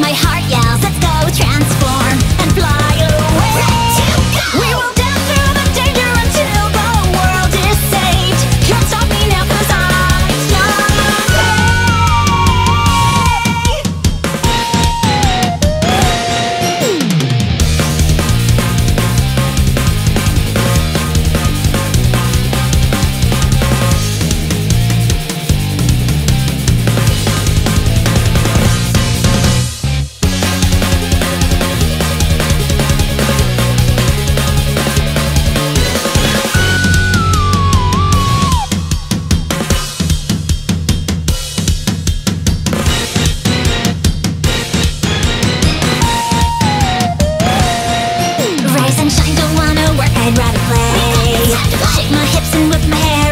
My heart my hips and whip my hair.